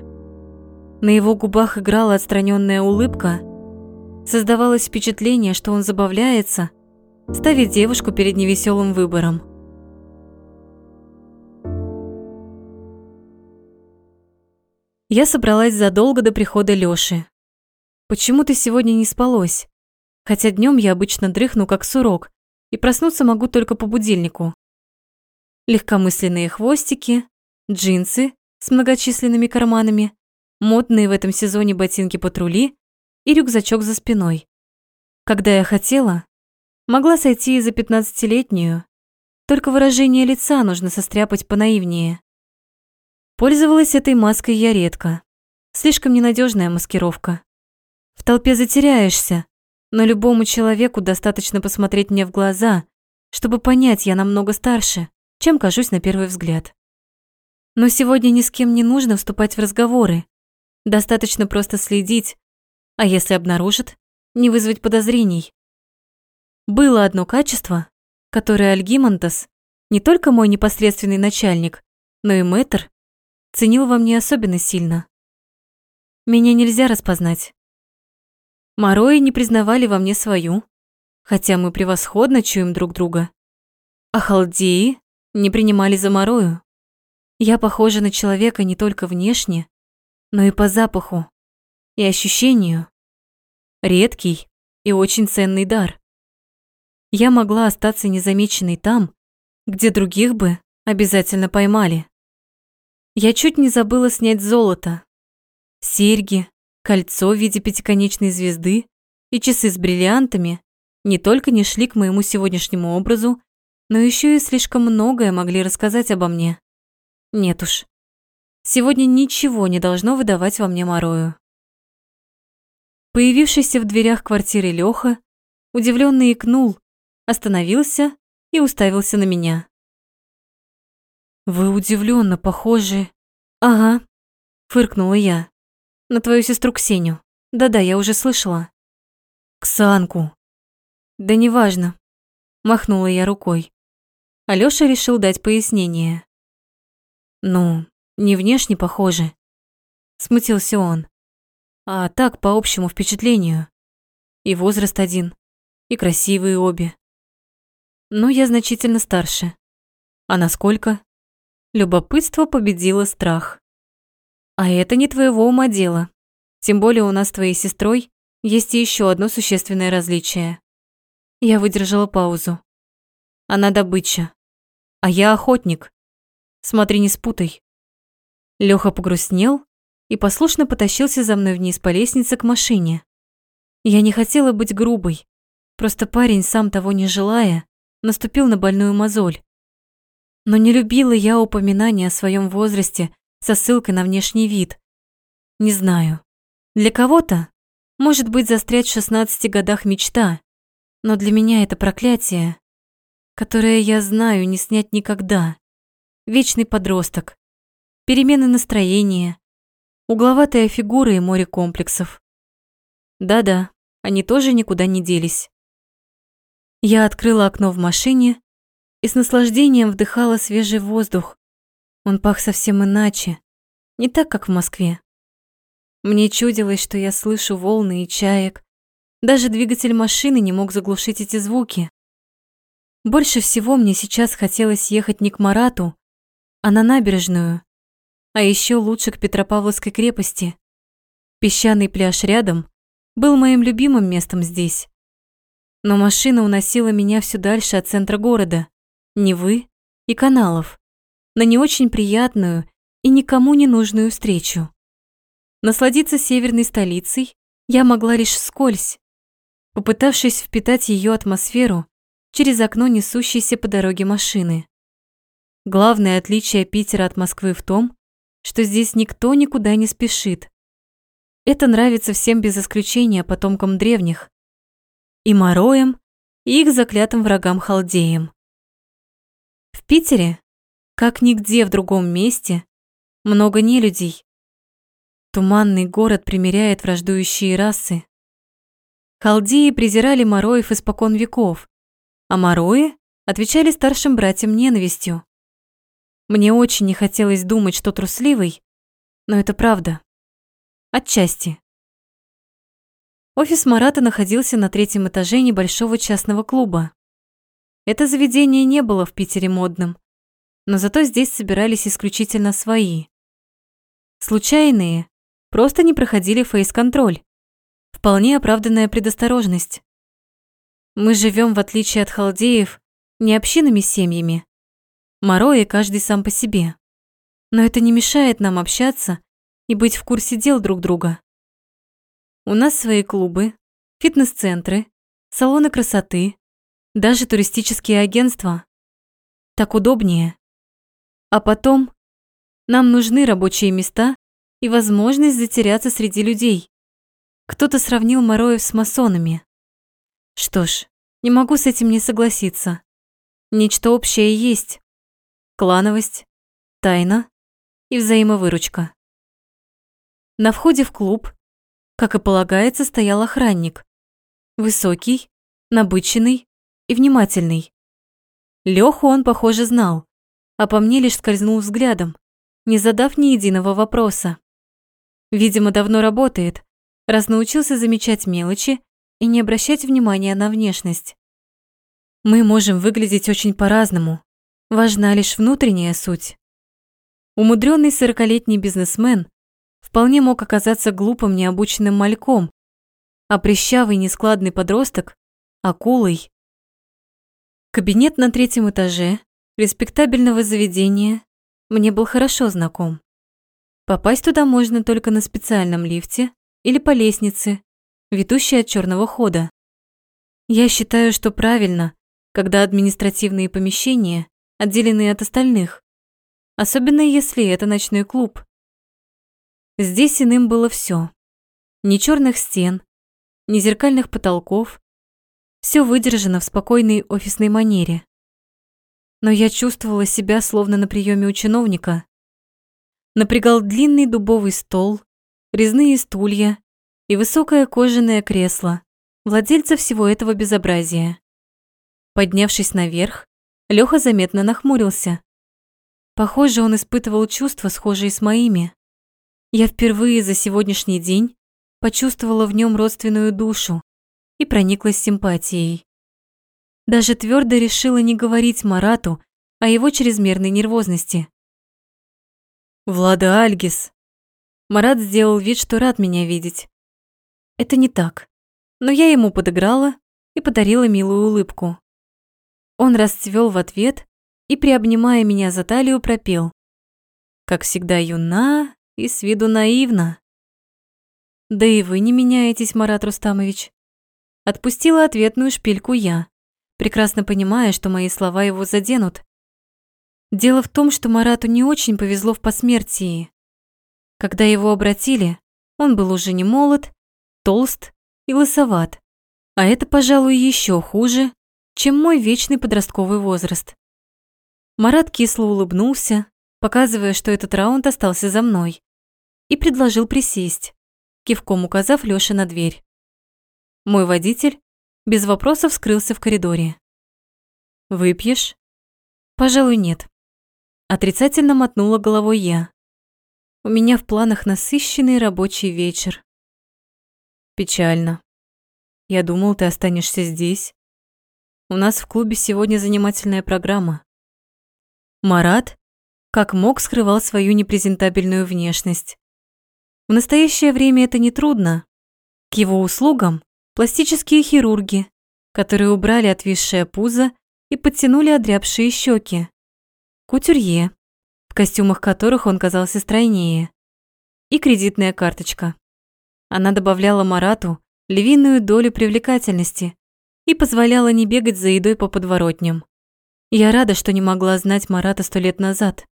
На его губах играла отстраненная улыбка. Создавалось впечатление, что он забавляется, ставит девушку перед невеселым выбором. Я собралась задолго до прихода Лёши. Почему-то сегодня не спалось, хотя днем я обычно дрыхну как сурок и проснуться могу только по будильнику. Легкомысленные хвостики, джинсы с многочисленными карманами, модные в этом сезоне ботинки-патрули и рюкзачок за спиной. Когда я хотела, могла сойти и за пятнадцатилетнюю, только выражение лица нужно состряпать понаивнее. Пользовалась этой маской я редко. Слишком ненадежная маскировка. В толпе затеряешься, но любому человеку достаточно посмотреть мне в глаза, чтобы понять, я намного старше, чем кажусь на первый взгляд. Но сегодня ни с кем не нужно вступать в разговоры. Достаточно просто следить, а если обнаружат, не вызвать подозрений. Было одно качество, которое Альгимантас, не только мой непосредственный начальник, но и мэтр, ценил во мне особенно сильно. Меня нельзя распознать. Морои не признавали во мне свою, хотя мы превосходно чуем друг друга. А халдеи не принимали за Морою. Я похожа на человека не только внешне, но и по запаху и ощущению. Редкий и очень ценный дар. Я могла остаться незамеченной там, где других бы обязательно поймали. Я чуть не забыла снять золото. Серьги, кольцо в виде пятиконечной звезды и часы с бриллиантами не только не шли к моему сегодняшнему образу, но еще и слишком многое могли рассказать обо мне. Нет уж. Сегодня ничего не должно выдавать во мне Морою. Появившийся в дверях квартиры Лёха удивлённо икнул, остановился и уставился на меня. «Вы удивленно похожи...» «Ага», — фыркнула я. «На твою сестру Ксению. Да-да, я уже слышала». «Ксанку». «Да неважно», — махнула я рукой. Алёша решил дать пояснение. «Ну, не внешне похожи», — смутился он. «А так, по общему впечатлению. И возраст один, и красивые обе. Но я значительно старше. А насколько?» Любопытство победило страх. А это не твоего ума дело. Тем более у нас с твоей сестрой есть еще одно существенное различие. Я выдержала паузу. Она добыча, а я охотник. Смотри, не спутай. Лёха погрустнел и послушно потащился за мной вниз по лестнице к машине. Я не хотела быть грубой, просто парень, сам того не желая, наступил на больную мозоль. Но не любила я упоминания о своем возрасте со ссылкой на внешний вид. Не знаю. Для кого-то, может быть, застрять в 16 годах мечта, но для меня это проклятие, которое я знаю не снять никогда. Вечный подросток, перемены настроения, угловатая фигура и море комплексов. Да-да, они тоже никуда не делись. Я открыла окно в машине и с наслаждением вдыхала свежий воздух. Он пах совсем иначе, не так, как в Москве. Мне чудилось, что я слышу волны и чаек. Даже двигатель машины не мог заглушить эти звуки. Больше всего мне сейчас хотелось ехать не к Марату, а на набережную, а еще лучше к Петропавловской крепости. Песчаный пляж рядом был моим любимым местом здесь. Но машина уносила меня все дальше от центра города. Невы и каналов на не очень приятную и никому не нужную встречу. Насладиться северной столицей я могла лишь вскользь, попытавшись впитать ее атмосферу через окно несущейся по дороге машины. Главное отличие Питера от Москвы в том, что здесь никто никуда не спешит. Это нравится всем без исключения потомкам древних. И мороям, и их заклятым врагам-халдеям. В Питере, как нигде в другом месте, много нелюдей. Туманный город примиряет враждующие расы. Халдеи презирали мороев испокон веков, а морои отвечали старшим братьям ненавистью. Мне очень не хотелось думать, что трусливый, но это правда. Отчасти. Офис Марата находился на третьем этаже небольшого частного клуба. Это заведение не было в Питере модным, но зато здесь собирались исключительно свои. Случайные просто не проходили фейс-контроль. Вполне оправданная предосторожность. Мы живем, в отличие от халдеев, не общинами семьями. Морои каждый сам по себе. Но это не мешает нам общаться и быть в курсе дел друг друга. У нас свои клубы, фитнес-центры, салоны красоты, даже туристические агентства. Так удобнее. А потом нам нужны рабочие места и возможность затеряться среди людей. Кто-то сравнил Мороев с масонами. Что ж, не могу с этим не согласиться. Нечто общее есть. Клановость, тайна и взаимовыручка. На входе в клуб, как и полагается, стоял охранник. Высокий, набыченный и внимательный. Лёху он, похоже, знал, а по мне лишь скользнул взглядом, не задав ни единого вопроса. Видимо, давно работает, раз научился замечать мелочи и не обращать внимания на внешность. Мы можем выглядеть очень по-разному, важна лишь внутренняя суть. Умудренный сорокалетний бизнесмен вполне мог оказаться глупым необученным мальком, а прищавый нескладный подросток – акулой. Кабинет на третьем этаже респектабельного заведения мне был хорошо знаком. Попасть туда можно только на специальном лифте или по лестнице, ведущей от черного хода. Я считаю, что правильно, когда административные помещения отделены от остальных, особенно если это ночной клуб. Здесь иным было все: Ни черных стен, ни зеркальных потолков. Все выдержано в спокойной офисной манере. Но я чувствовала себя словно на приеме у чиновника. Напрягал длинный дубовый стол, резные стулья и высокое кожаное кресло владельца всего этого безобразия. Поднявшись наверх, Лёха заметно нахмурился. Похоже, он испытывал чувства, схожие с моими. Я впервые за сегодняшний день почувствовала в нем родственную душу и прониклась симпатией. Даже твердо решила не говорить Марату о его чрезмерной нервозности. «Влада Альгис!» Марат сделал вид, что рад меня видеть. Это не так, но я ему подыграла и подарила милую улыбку. Он расцвел в ответ и, приобнимая меня за талию, пропел. Как всегда юна и с виду наивно. Да и вы не меняетесь, Марат Рустамович. Отпустила ответную шпильку я, прекрасно понимая, что мои слова его заденут. Дело в том, что Марату не очень повезло в посмертии. Когда его обратили, он был уже не молод, толст и лысоват. А это, пожалуй, еще хуже, чем мой вечный подростковый возраст. Марат кисло улыбнулся, показывая, что этот раунд остался за мной и предложил присесть, кивком указав Лёше на дверь. Мой водитель без вопросов скрылся в коридоре. «Выпьешь?» «Пожалуй, нет». Отрицательно мотнула головой я. У меня в планах насыщенный рабочий вечер. Печально. Я думал, ты останешься здесь. У нас в клубе сегодня занимательная программа. Марат, как мог, скрывал свою непрезентабельную внешность. В настоящее время это нетрудно. К его услугам пластические хирурги, которые убрали отвисшее пузо и подтянули одрябшие щеки. Кутюрье, в костюмах которых он казался стройнее. И кредитная карточка. Она добавляла Марату львиную долю привлекательности и позволяла не бегать за едой по подворотням. Я рада, что не могла знать Марата сто лет назад.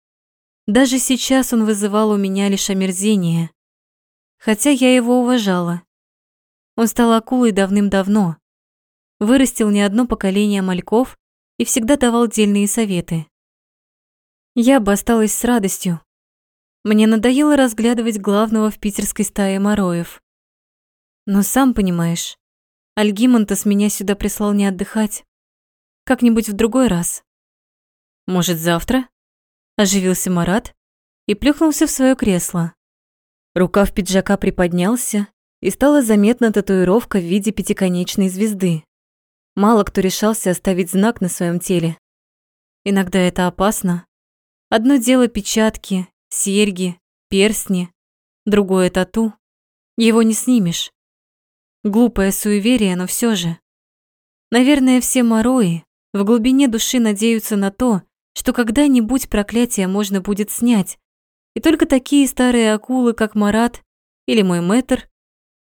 Даже сейчас он вызывал у меня лишь омерзение хотя я его уважала. Он стал акулой давным-давно, вырастил не одно поколение мальков и всегда давал дельные советы. Я бы осталась с радостью. Мне надоело разглядывать главного в питерской стае мороев. Но сам понимаешь, Альгимонтас меня сюда прислал не отдыхать. Как-нибудь в другой раз. Может, завтра? Оживился Марат и плюхнулся в свое кресло. Рукав пиджака приподнялся, и стала заметна татуировка в виде пятиконечной звезды. Мало кто решался оставить знак на своем теле. Иногда это опасно. Одно дело печатки, серьги, перстни, другое тату. Его не снимешь. Глупое суеверие, но все же. Наверное, все морои в глубине души надеются на то, что когда-нибудь проклятие можно будет снять. И только такие старые акулы, как Марат или мой мэтр,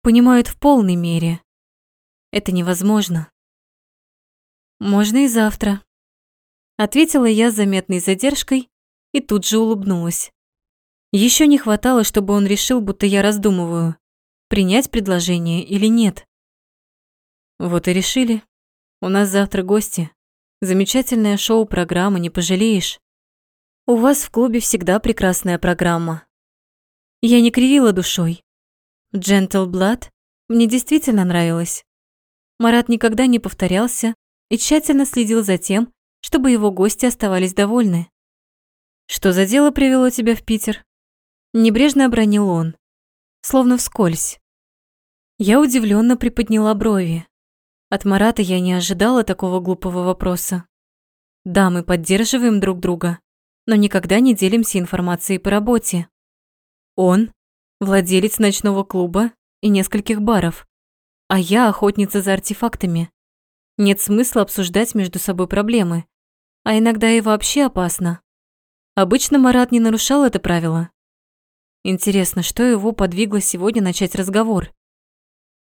понимают в полной мере. Это невозможно. Можно и завтра. Ответила я с заметной задержкой и тут же улыбнулась. Еще не хватало, чтобы он решил, будто я раздумываю, принять предложение или нет. Вот и решили. У нас завтра гости. Замечательное шоу-программа, не пожалеешь. У вас в клубе всегда прекрасная программа. Я не кривила душой. Gentle Blood мне действительно нравилось. Марат никогда не повторялся и тщательно следил за тем, чтобы его гости оставались довольны. «Что за дело привело тебя в Питер?» Небрежно обронил он, словно вскользь. Я удивленно приподняла брови. От Марата я не ожидала такого глупого вопроса. Да, мы поддерживаем друг друга, но никогда не делимся информацией по работе. Он – владелец ночного клуба и нескольких баров, а я охотница за артефактами. Нет смысла обсуждать между собой проблемы, а иногда и вообще опасно. Обычно Марат не нарушал это правило. Интересно, что его подвигло сегодня начать разговор?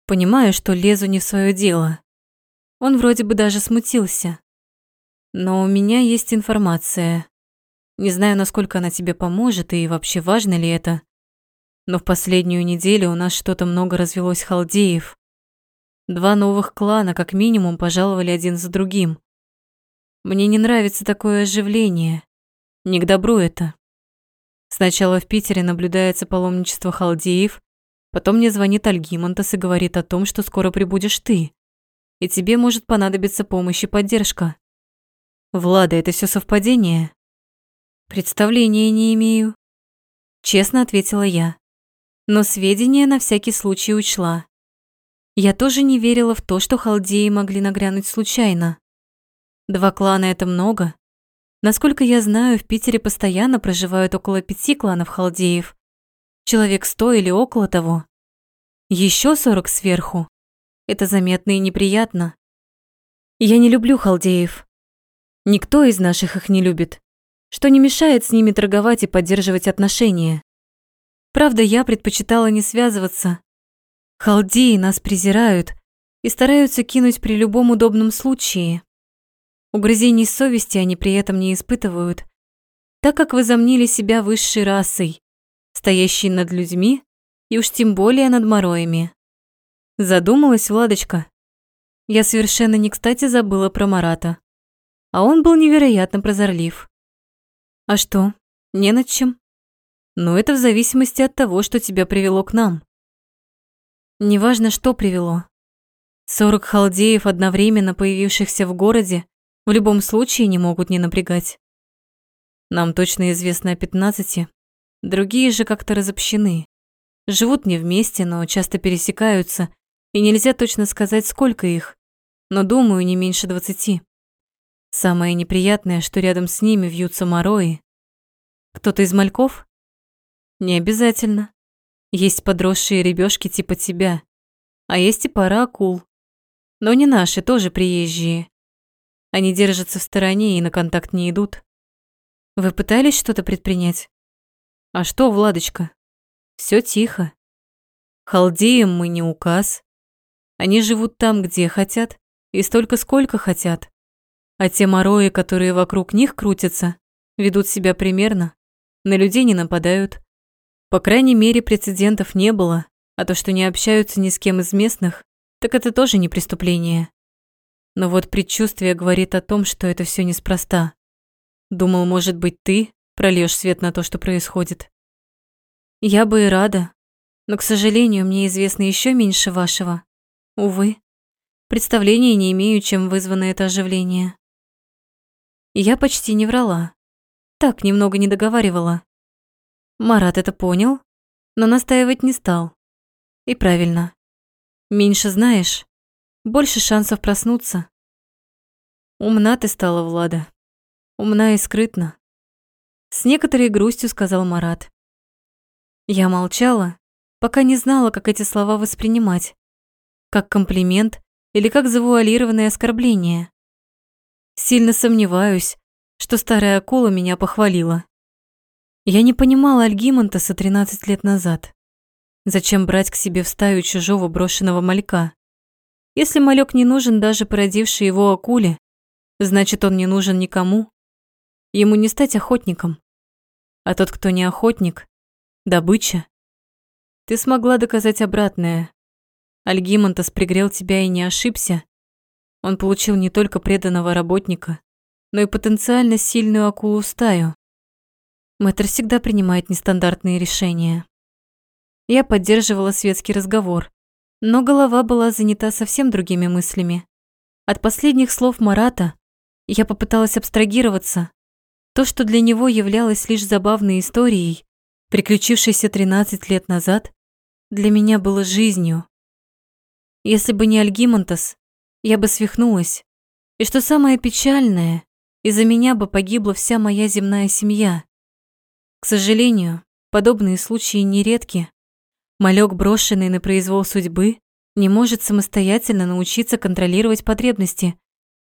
Понимаю, что лезу не в свое дело, он вроде бы даже смутился. Но у меня есть информация. Не знаю, насколько она тебе поможет и вообще важно ли это. Но в последнюю неделю у нас что-то много развелось халдеев. Два новых клана как минимум пожаловали один за другим. Мне не нравится такое оживление. Не к добру это. Сначала в Питере наблюдается паломничество халдеев, потом мне звонит Альгимонтас и говорит о том, что скоро прибудешь ты и тебе может понадобиться помощь и поддержка. Влада, это все совпадение? Представления не имею. Честно ответила я. Но сведения на всякий случай учла. Я тоже не верила в то, что халдеи могли нагрянуть случайно. Два клана – это много. Насколько я знаю, в Питере постоянно проживают около пяти кланов халдеев. Человек сто или около того. Еще сорок сверху. Это заметно и неприятно. Я не люблю халдеев. Никто из наших их не любит, что не мешает с ними торговать и поддерживать отношения. Правда, я предпочитала не связываться. Халдеи нас презирают и стараются кинуть при любом удобном случае. Угрызений совести они при этом не испытывают, так как возомнили себя высшей расой, стоящей над людьми и уж тем более над мороями. Задумалась Владочка. Я совершенно не кстати забыла про Марата. А он был невероятно прозорлив. А что, не над чем? Но это в зависимости от того, что тебя привело к нам. Неважно, что привело. Сорок халдеев, одновременно появившихся в городе, в любом случае не могут не напрягать. Нам точно известно о пятнадцати, другие же как-то разобщены. Живут не вместе, но часто пересекаются и нельзя точно сказать, сколько их, но, думаю, не меньше двадцати. Самое неприятное, что рядом с ними вьются морои. Кто-то из мальков? Не обязательно. Есть подросшие ребёшки типа тебя, а есть и пара акул. Но не наши, тоже приезжие. Они держатся в стороне и на контакт не идут. Вы пытались что-то предпринять? А что, Владочка? Все тихо. Халдеям мы не указ, они живут там, где хотят, и столько, сколько хотят. А те морои, которые вокруг них крутятся, ведут себя примерно, на людей не нападают. По крайней мере, прецедентов не было, а то, что не общаются ни с кем из местных, так это тоже не преступление. Но вот предчувствие говорит о том, что это все неспроста. Думал, может быть, ты прольешь свет на то, что происходит. Я бы и рада, но, к сожалению, мне известно еще меньше вашего. Увы, представления не имею, чем вызвано это оживление. Я почти не врала. Так, немного не договаривала. Марат это понял, но настаивать не стал. И правильно. Меньше знаешь, больше шансов проснуться. Умна ты стала, Влада. Умна и скрытна. С некоторой грустью сказал Марат. Я молчала, пока не знала, как эти слова воспринимать. Как комплимент или как завуалированное оскорбление. Сильно сомневаюсь, что старая акула меня похвалила. Я не понимала Альгимонтаса 13 лет назад. Зачем брать к себе в стаю чужого брошенного малька? Если малек не нужен даже породившей его акуле, значит, он не нужен никому. Ему не стать охотником. А тот, кто не охотник, добыча. Ты смогла доказать обратное, Альгимонтас пригрел тебя и не ошибся. Он получил не только преданного работника, но и потенциально сильную акулу-стаю. Мэтр всегда принимает нестандартные решения. Я поддерживала светский разговор, но голова была занята совсем другими мыслями. От последних слов Марата я попыталась абстрагироваться. То, что для него являлось лишь забавной историей, приключившейся 13 лет назад, для меня было жизнью. Если бы не Альгимонтас, я бы свихнулась. И что самое печальное, из-за меня бы погибла вся моя земная семья. К сожалению, подобные случаи нередки. Малек, брошенный на произвол судьбы, не может самостоятельно научиться контролировать потребности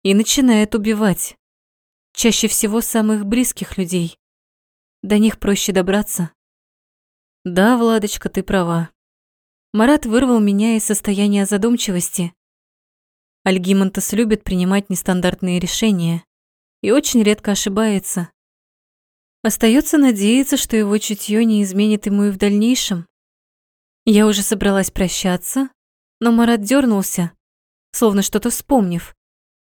и начинает убивать. Чаще всего самых близких людей. До них проще добраться. Да, Владочка, ты права. Марат вырвал меня из состояния задумчивости. Альгимонтас любит принимать нестандартные решения и очень редко ошибается. Остается надеяться, что его чутье не изменит ему и в дальнейшем. Я уже собралась прощаться, но Марат дернулся, словно что-то вспомнив,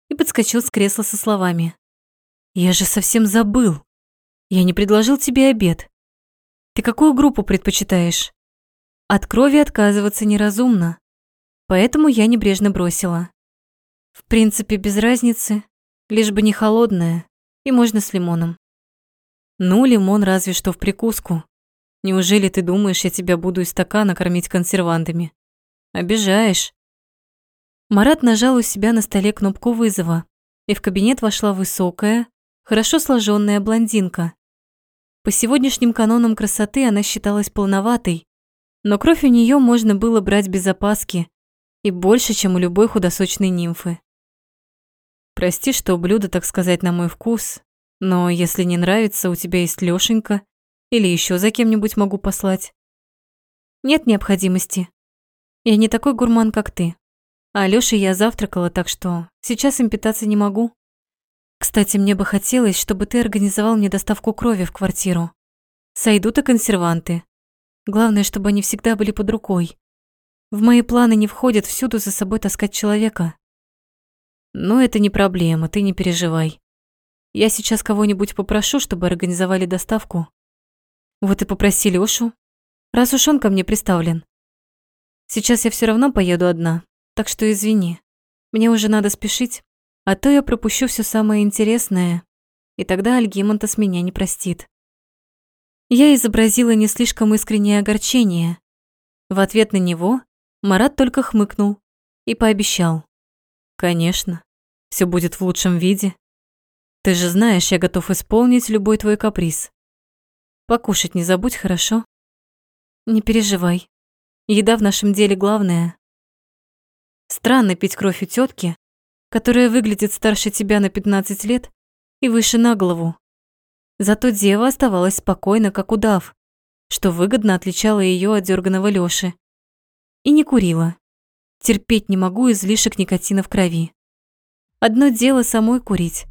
и подскочил с кресла со словами. «Я же совсем забыл. Я не предложил тебе обед. Ты какую группу предпочитаешь?» От крови отказываться неразумно, поэтому я небрежно бросила. В принципе, без разницы, лишь бы не холодная, и можно с лимоном. Ну, лимон разве что в прикуску. Неужели ты думаешь, я тебя буду из стакана кормить консервантами? Обижаешь. Марат нажал у себя на столе кнопку вызова, и в кабинет вошла высокая, хорошо сложенная блондинка. По сегодняшним канонам красоты она считалась полноватой, но кровь у нее можно было брать без опаски и больше, чем у любой худосочной нимфы. Прости, что блюдо, так сказать, на мой вкус, но если не нравится, у тебя есть Лёшенька или еще за кем-нибудь могу послать. Нет необходимости. Я не такой гурман, как ты. А Лёше я завтракала, так что сейчас им питаться не могу. Кстати, мне бы хотелось, чтобы ты организовал мне доставку крови в квартиру. Сойдут и консерванты. Главное, чтобы они всегда были под рукой. В мои планы не входит всюду за собой таскать человека. Но это не проблема, ты не переживай. Я сейчас кого-нибудь попрошу, чтобы организовали доставку. Вот и попроси Лёшу, раз уж он ко мне приставлен. Сейчас я все равно поеду одна, так что извини. Мне уже надо спешить, а то я пропущу все самое интересное, и тогда Альгимонта с меня не простит. Я изобразила не слишком искреннее огорчение. В ответ на него Марат только хмыкнул и пообещал. «Конечно, все будет в лучшем виде. Ты же знаешь, я готов исполнить любой твой каприз. Покушать не забудь, хорошо? Не переживай. Еда в нашем деле главное. Странно пить кровь у тетки, которая выглядит старше тебя на 15 лет и выше на голову. Зато дева оставалась спокойна, как удав, что выгодно отличало ее от дерганого Лёши. И не курила. Терпеть не могу излишек никотина в крови. Одно дело самой курить,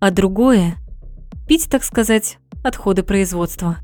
а другое – пить, так сказать, отходы производства.